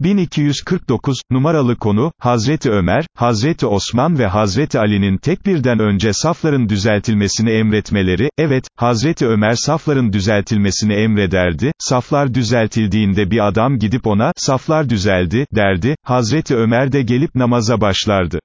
1249, numaralı konu, Hazreti Ömer, Hazreti Osman ve Hazreti Ali'nin tekbirden önce safların düzeltilmesini emretmeleri, evet, Hazreti Ömer safların düzeltilmesini emrederdi, saflar düzeltildiğinde bir adam gidip ona, saflar düzeldi, derdi, Hazreti Ömer de gelip namaza başlardı.